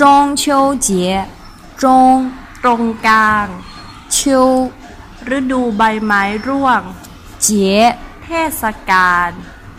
中秋节中ตรงกลาง秋ฤดูใบไม้ร่วง节เทศกาล